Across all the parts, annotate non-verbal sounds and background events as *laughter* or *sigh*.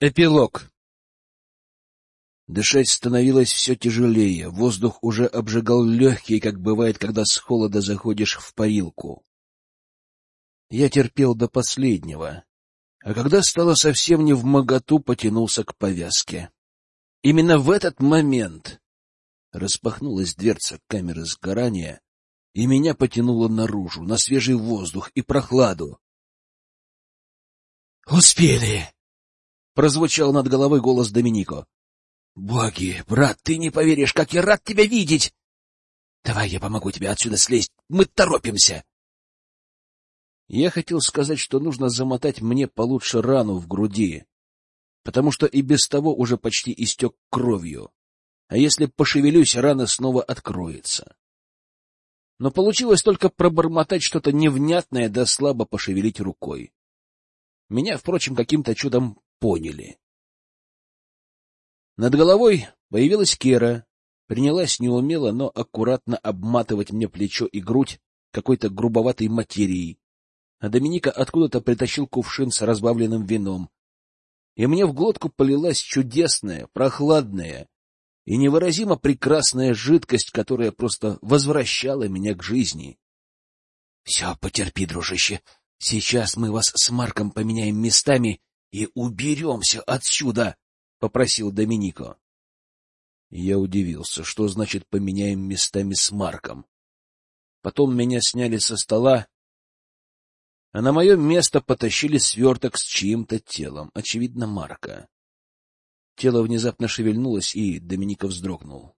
Эпилог Дышать становилось все тяжелее, воздух уже обжигал легкие, как бывает, когда с холода заходишь в парилку. Я терпел до последнего, а когда стало совсем не в моготу, потянулся к повязке. Именно в этот момент распахнулась дверца камеры сгорания, и меня потянуло наружу, на свежий воздух и прохладу. «Успели!» — прозвучал над головой голос Доминико. «Боги, брат, ты не поверишь, как я рад тебя видеть! Давай я помогу тебе отсюда слезть, мы торопимся!» Я хотел сказать, что нужно замотать мне получше рану в груди, потому что и без того уже почти истек кровью. А если пошевелюсь, рана снова откроется. Но получилось только пробормотать что-то невнятное да слабо пошевелить рукой. Меня, впрочем, каким-то чудом поняли. Над головой появилась Кера, принялась неумело, но аккуратно обматывать мне плечо и грудь какой-то грубоватой материей, а Доминика откуда-то притащил кувшин с разбавленным вином, и мне в глотку полилась чудесная, прохладная и невыразимо прекрасная жидкость, которая просто возвращала меня к жизни. — Все, потерпи, дружище, Сейчас мы вас с Марком поменяем местами и уберемся отсюда, — попросил Доминико. Я удивился, что значит поменяем местами с Марком. Потом меня сняли со стола, а на мое место потащили сверток с чьим-то телом, очевидно, Марка. Тело внезапно шевельнулось, и Доминика вздрогнул.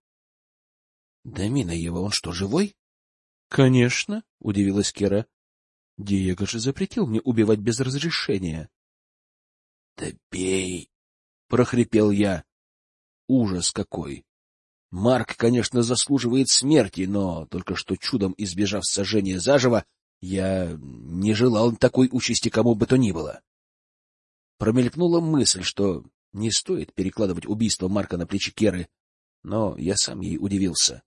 — Домина он что, живой? — Конечно, — удивилась Кера. Диего же запретил мне убивать без разрешения. — Да бей! — прохрипел я. Ужас какой! Марк, конечно, заслуживает смерти, но только что чудом избежав сожжения заживо, я не желал такой участи кому бы то ни было. Промелькнула мысль, что не стоит перекладывать убийство Марка на плечи Керы, но я сам ей удивился.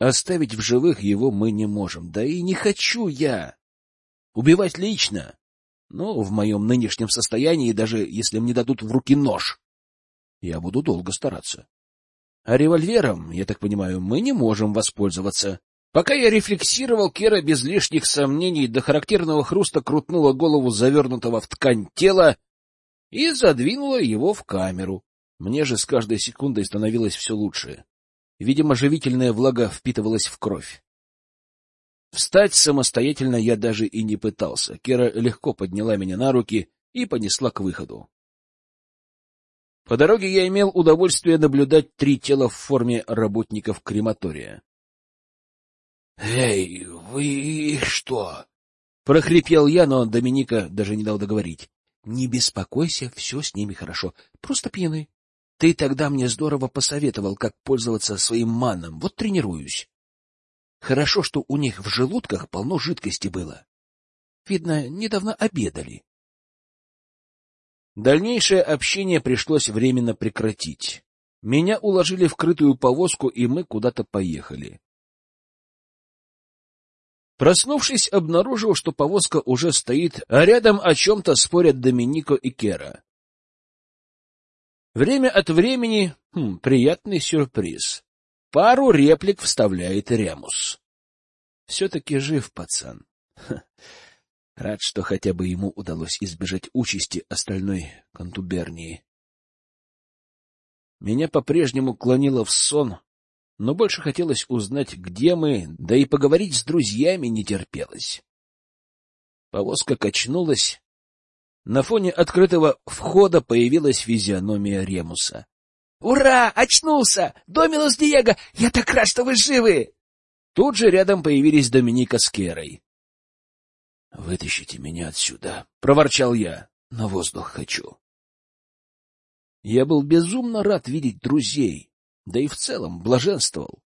Оставить в живых его мы не можем. Да и не хочу я. Убивать лично. Но в моем нынешнем состоянии, даже если мне дадут в руки нож, я буду долго стараться. А револьвером, я так понимаю, мы не можем воспользоваться. Пока я рефлексировал, Кера без лишних сомнений до характерного хруста крутнула голову завернутого в ткань тела и задвинула его в камеру. Мне же с каждой секундой становилось все лучше. Видимо, живительная влага впитывалась в кровь. Встать самостоятельно я даже и не пытался. Кера легко подняла меня на руки и понесла к выходу. По дороге я имел удовольствие наблюдать три тела в форме работников крематория. — Эй, вы что? — прохрипел я, но Доминика даже не дал договорить. — Не беспокойся, все с ними хорошо. Просто пьяны. Ты тогда мне здорово посоветовал, как пользоваться своим маном. Вот тренируюсь. Хорошо, что у них в желудках полно жидкости было. Видно, недавно обедали. Дальнейшее общение пришлось временно прекратить. Меня уложили в крытую повозку, и мы куда-то поехали. Проснувшись, обнаружил, что повозка уже стоит, а рядом о чем-то спорят Доминико и Кера. Время от времени хм, приятный сюрприз. Пару реплик вставляет Ремус. Все-таки жив пацан. Ха. Рад, что хотя бы ему удалось избежать участи остальной контубернии. Меня по-прежнему клонило в сон, но больше хотелось узнать, где мы, да и поговорить с друзьями не терпелось. Повозка качнулась, на фоне открытого входа появилась физиономия Ремуса. — Ура! Очнулся! Доминус Диего! Я так рад, что вы живы! Тут же рядом появились Доминика с Керой. — Вытащите меня отсюда! — проворчал я. — На воздух хочу. Я был безумно рад видеть друзей, да и в целом блаженствовал.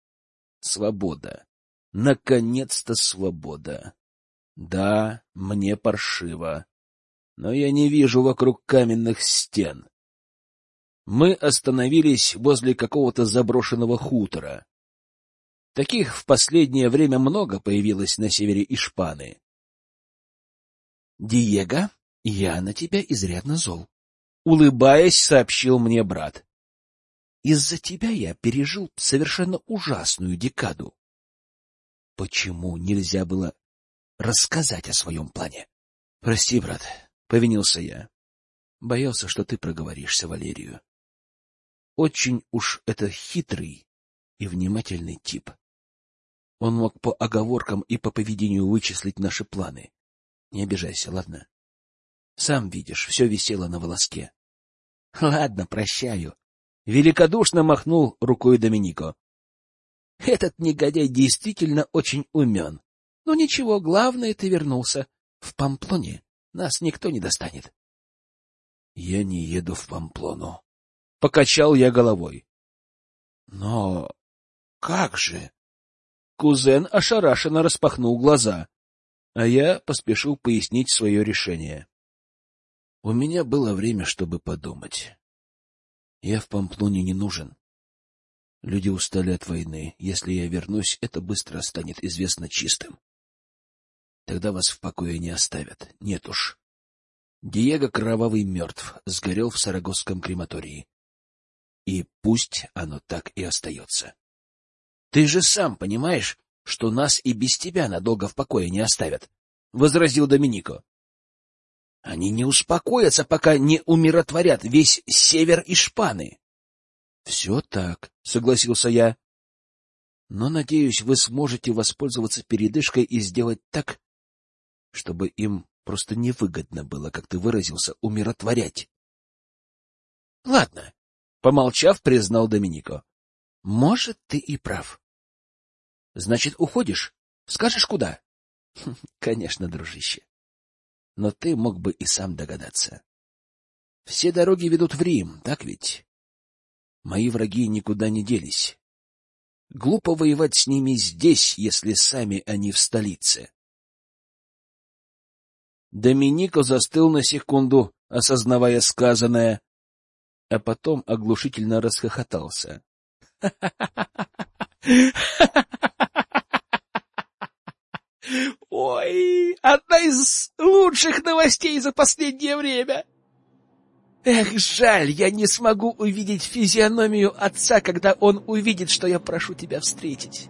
Свобода. Наконец-то свобода. Да, мне паршиво но я не вижу вокруг каменных стен. Мы остановились возле какого-то заброшенного хутора. Таких в последнее время много появилось на севере Ишпаны. — Диего, я на тебя изрядно зол. улыбаясь, сообщил мне брат. Из-за тебя я пережил совершенно ужасную декаду. Почему нельзя было рассказать о своем плане? Прости, брат, повинился я. Боялся, что ты проговоришься Валерию. Очень уж это хитрый и внимательный тип. Он мог по оговоркам и по поведению вычислить наши планы. Не обижайся, ладно? Сам видишь, все висело на волоске. — Ладно, прощаю. Великодушно махнул рукой Доминико. Этот негодяй действительно очень умен. Но ничего, главное, ты вернулся. В Памплоне нас никто не достанет. — Я не еду в Памплону. Покачал я головой. — Но как же? Кузен ошарашенно распахнул глаза, а я поспешил пояснить свое решение. У меня было время, чтобы подумать. Я в Памплоне не нужен. Люди устали от войны. Если я вернусь, это быстро станет известно чистым. Тогда вас в покое не оставят. Нет уж. Диего Кровавый мертв, сгорел в Сарагосском крематории. И пусть оно так и остается. Ты же сам понимаешь, что нас и без тебя надолго в покое не оставят, — возразил Доминико. Они не успокоятся, пока не умиротворят весь север и шпаны. — Все так, — согласился я. — Но, надеюсь, вы сможете воспользоваться передышкой и сделать так, чтобы им просто невыгодно было, как ты выразился, умиротворять. — Ладно, — помолчав, признал Доминико. — Может, ты и прав. — Значит, уходишь? Скажешь, куда? *laughs* — Конечно, дружище но ты мог бы и сам догадаться. Все дороги ведут в Рим, так ведь? Мои враги никуда не делись. Глупо воевать с ними здесь, если сами они в столице. Доминико застыл на секунду, осознавая сказанное, а потом оглушительно расхохотался. *laughs* Ой, одна из лучших новостей за последнее время. Эх, жаль, я не смогу увидеть физиономию отца, когда он увидит, что я прошу тебя встретить.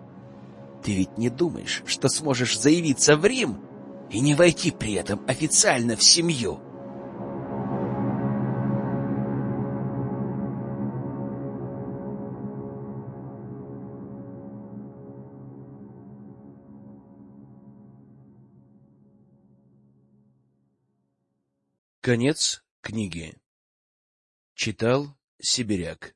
Ты ведь не думаешь, что сможешь заявиться в Рим и не войти при этом официально в семью? Конец книги. Читал Сибиряк.